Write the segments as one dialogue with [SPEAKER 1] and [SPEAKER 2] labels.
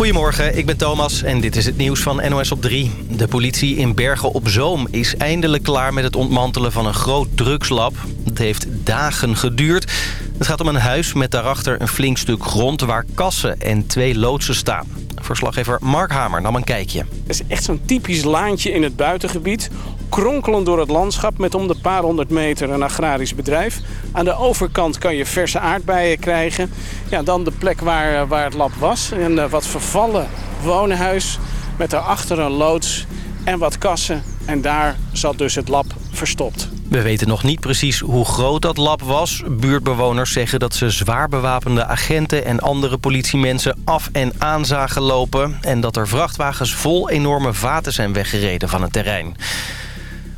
[SPEAKER 1] Goedemorgen, ik ben Thomas en dit is het nieuws van NOS op 3. De politie in Bergen op Zoom is eindelijk klaar met het ontmantelen van een groot drugslab. Het heeft dagen geduurd. Het gaat om een huis met daarachter een flink stuk grond waar kassen en twee loodsen staan. Verslaggever Mark Hamer nam een kijkje. Het
[SPEAKER 2] is echt zo'n typisch laantje in het buitengebied. Kronkelend door het landschap met om de paar honderd meter een agrarisch bedrijf. Aan de overkant kan je verse aardbeien krijgen. Ja, dan de plek waar, waar het lab was. Een uh, wat vervallen woonhuis met daarachter een loods en wat kassen. En daar zat dus het lab verstopt.
[SPEAKER 1] We weten nog niet precies hoe groot dat lab was. Buurtbewoners zeggen dat ze zwaar bewapende agenten en andere politiemensen af en aan zagen lopen. En dat er vrachtwagens vol enorme vaten zijn weggereden van het terrein.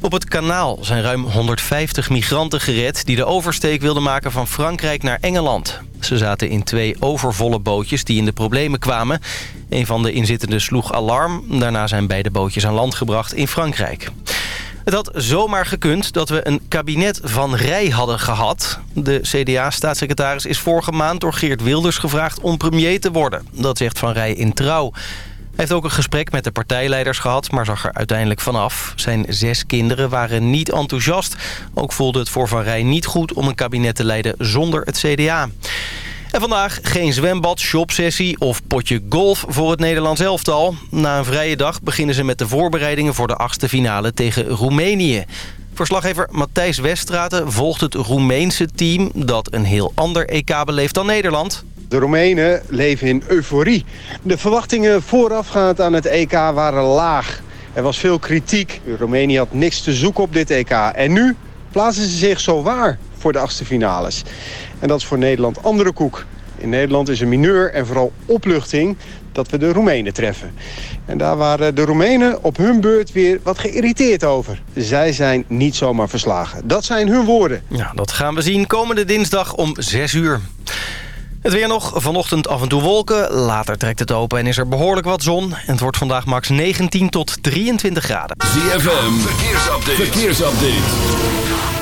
[SPEAKER 1] Op het kanaal zijn ruim 150 migranten gered... die de oversteek wilden maken van Frankrijk naar Engeland. Ze zaten in twee overvolle bootjes die in de problemen kwamen. Een van de inzittenden sloeg alarm. Daarna zijn beide bootjes aan land gebracht in Frankrijk. Het had zomaar gekund dat we een kabinet van rij hadden gehad. De CDA-staatssecretaris is vorige maand door Geert Wilders gevraagd om premier te worden. Dat zegt Van Rij in Trouw. Hij heeft ook een gesprek met de partijleiders gehad, maar zag er uiteindelijk vanaf. Zijn zes kinderen waren niet enthousiast. Ook voelde het voor Van Rij niet goed om een kabinet te leiden zonder het CDA. En vandaag geen zwembad, shopsessie of potje golf voor het Nederlands elftal. Na een vrije dag beginnen ze met de voorbereidingen voor de achtste finale tegen Roemenië. Verslaggever Matthijs Weststraten volgt het Roemeense team... dat een heel ander EK beleeft dan Nederland.
[SPEAKER 3] De Roemenen leven in euforie. De verwachtingen voorafgaand aan het EK waren laag. Er was veel kritiek. Roemenië had niks te zoeken op dit EK. En nu plaatsen ze zich zo waar voor de achtste finales. En dat is voor Nederland andere koek. In Nederland is een mineur en vooral opluchting dat we de Roemenen treffen. En daar waren de Roemenen op hun beurt weer wat geïrriteerd over. Zij zijn niet zomaar verslagen. Dat zijn hun woorden.
[SPEAKER 1] Ja, dat gaan we zien komende dinsdag om 6 uur. Het weer nog. Vanochtend af en toe wolken. Later trekt het open en is er behoorlijk wat zon. En het wordt vandaag max 19 tot 23 graden.
[SPEAKER 4] ZFM. Verkeersupdate. Verkeersupdate.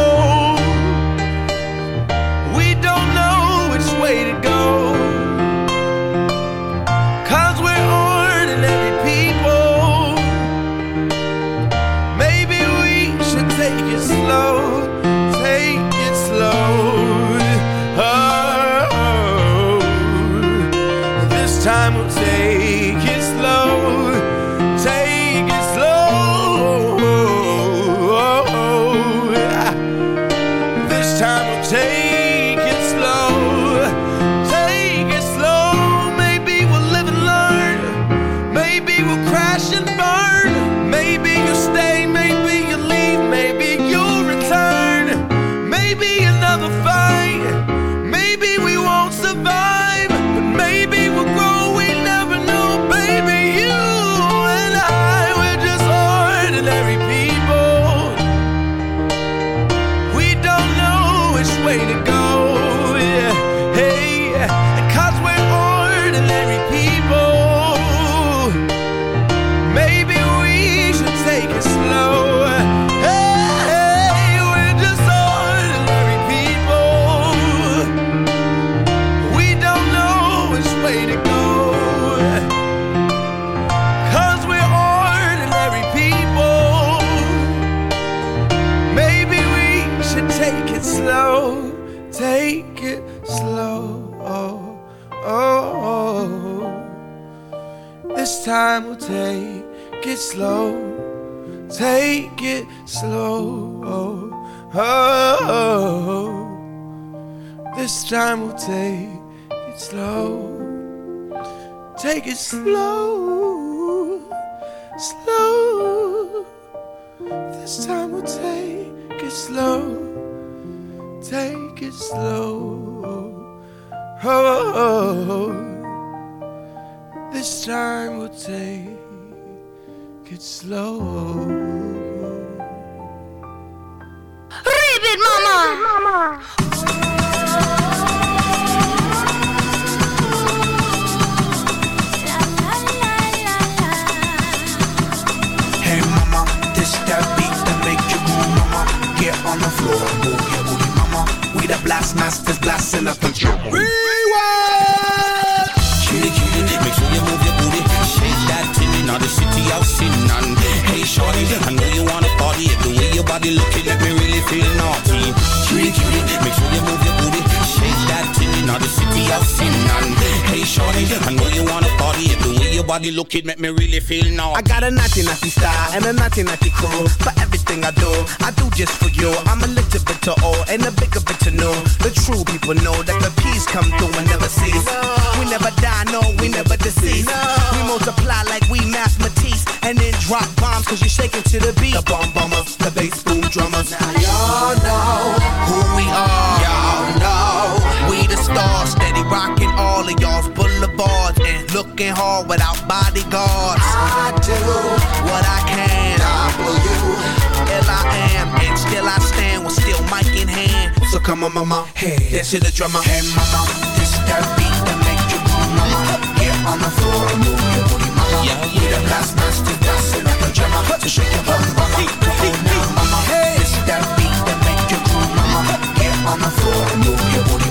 [SPEAKER 5] Shorty, I know you wanna party. The way your body looking make me really feel naughty.
[SPEAKER 6] I got a naughty naughty style and a naughty naughty crew. For everything I do, I do just for you. I'm a little bit to old and a bigger bit to know. The true people know that the peace come through and never cease. We never die, no, we never decease. We multiply like we Math Matisse and then drop bombs cause you're shaking to the beat. The bomb bombers, the bass boom drummers. Now y'all know who we are. Y'all know stars, steady rocking all of y'all's boulevards and looking hard without bodyguards. I do what I can. W L I am, and still I stand with still mic in hand. So come on, mama, hey, dance to the drummer. Hey, mama, this that beat that make you move, mama. Get on the floor and move your booty, mama. Yeah, yeah. We the blast master, dancing like a drummer. So shake your bum, mama. Come on now, mama. Hey, this that beat that make you groove, mama. Get on the floor and move your booty,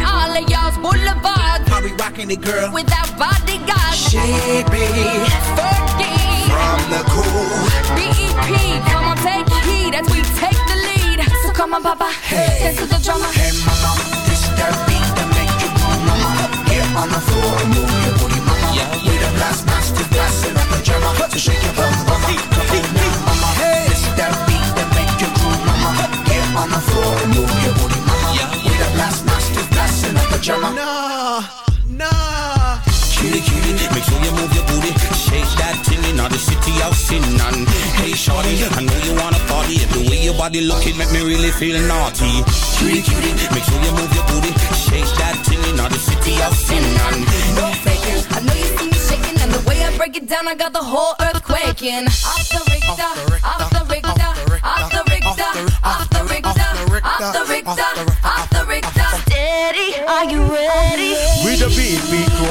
[SPEAKER 7] boulevards.
[SPEAKER 6] how we rocking it, girl.
[SPEAKER 7] Without bodyguards.
[SPEAKER 6] She be
[SPEAKER 7] Fergie.
[SPEAKER 6] from the cool.
[SPEAKER 7] BEP, come on, take heed as we take the lead. So come on, Papa, dance to the drummer.
[SPEAKER 6] Hey mama, this that beat that make you move, mama. Get on the floor and move your booty, mama. We the blast master, blasting up the drummer. So shake your bum, mama.
[SPEAKER 5] Body looking make me really feel naughty. Cutie, cutie, make sure you move your booty. Shake that thing in the city of sin. And
[SPEAKER 7] Don't fake it. I know you see me shaking, and the way I break it down, I got the whole earth quaking. Off the Richter, off the Richter, off the Richter, off the Richter, off the Richter, off the Richter.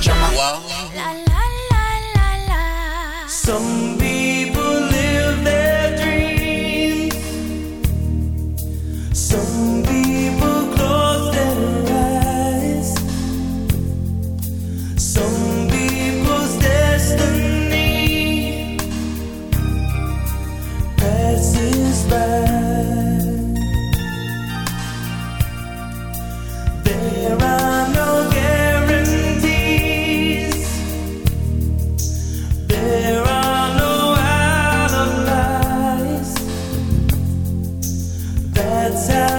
[SPEAKER 6] Blasting up
[SPEAKER 8] That's how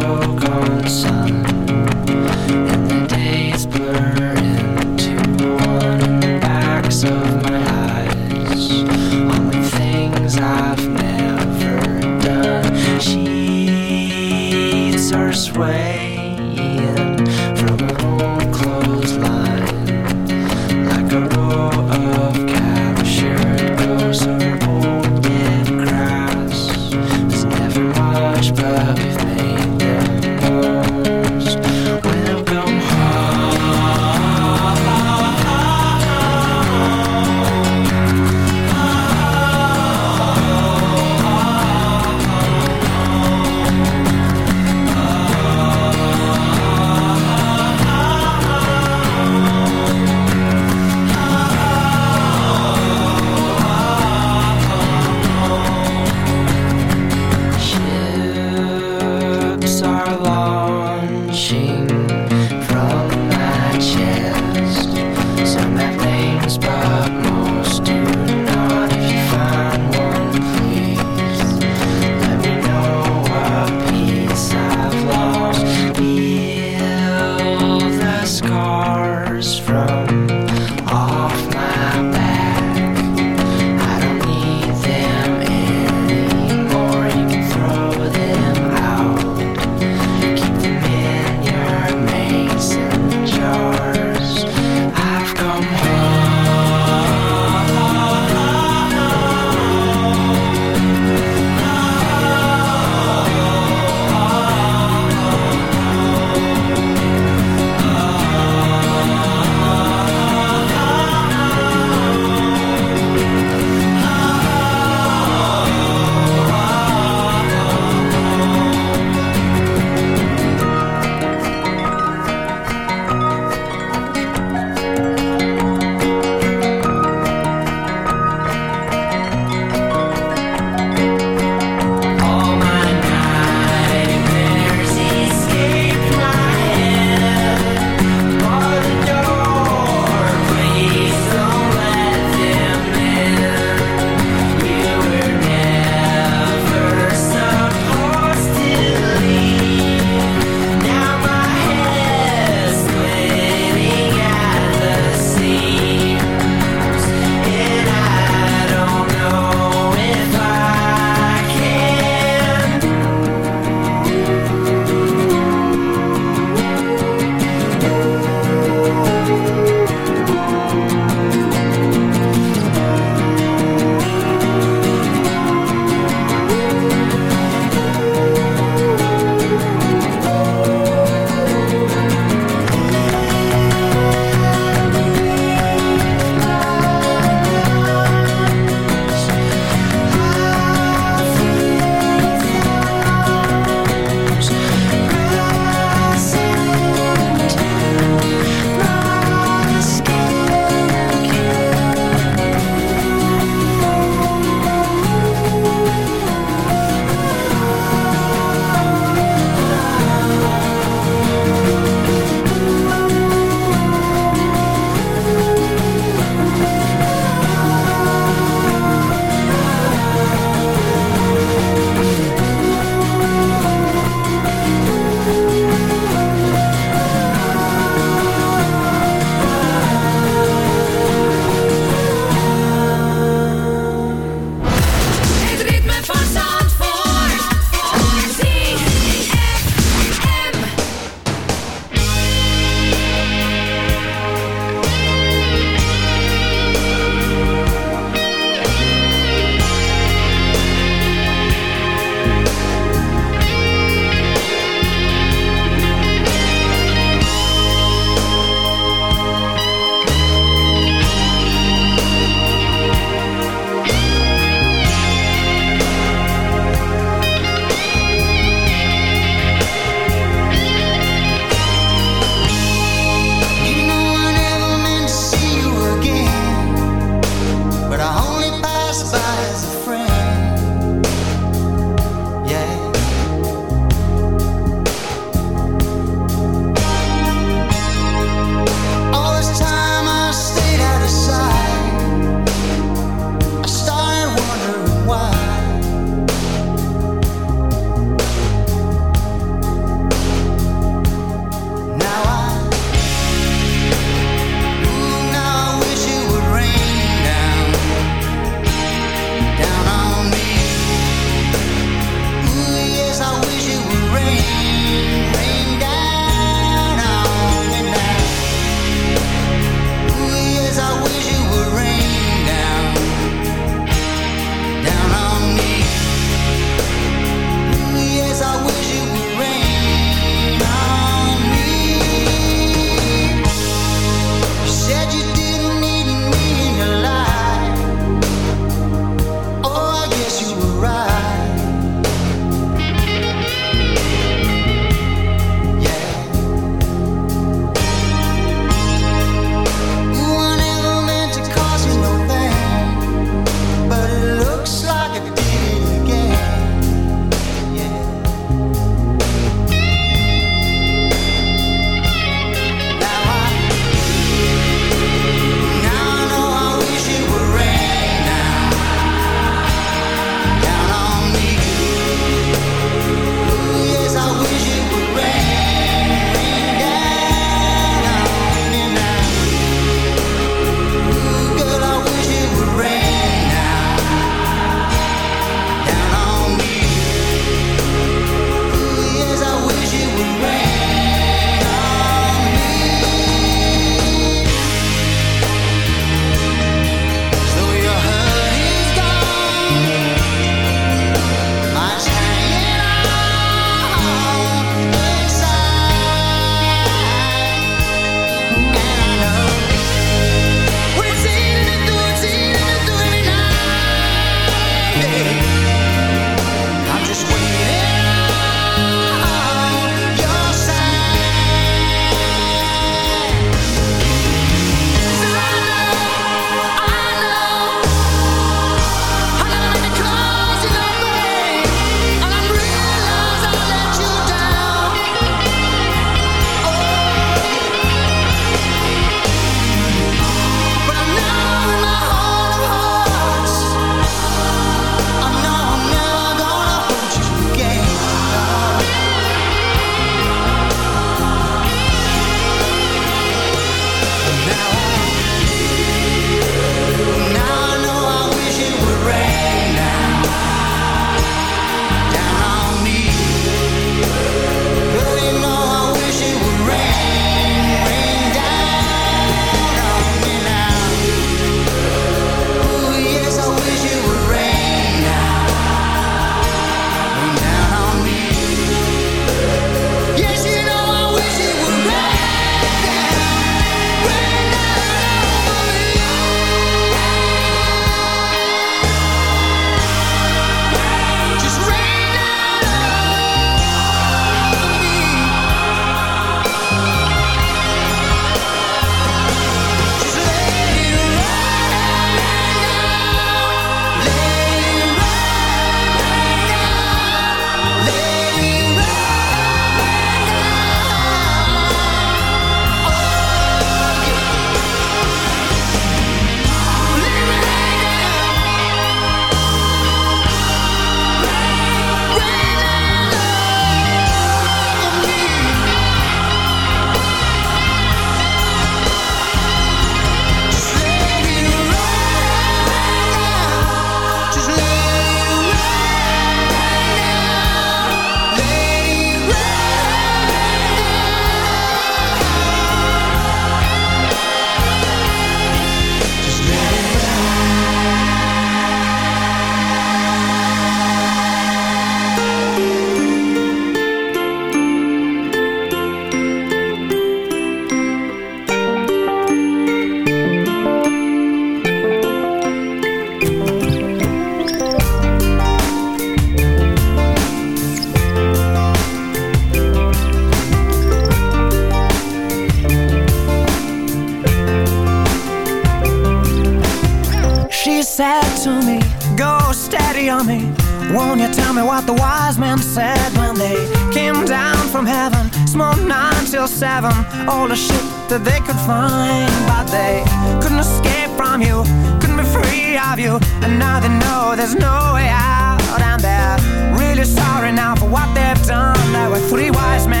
[SPEAKER 9] tell me what the wise men said when they came down from heaven. Smoked nine till seven, all the shit that they could find. But they couldn't escape from you, couldn't be free of you. And now they know there's no way out. And they're really sorry now for what they've done. There were three wise men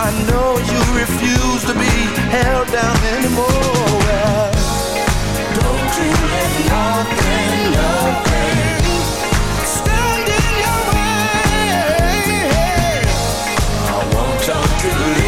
[SPEAKER 10] I know you refuse to be held down anymore. Don't you let nothing, nothing stand in your way. I want you to listen,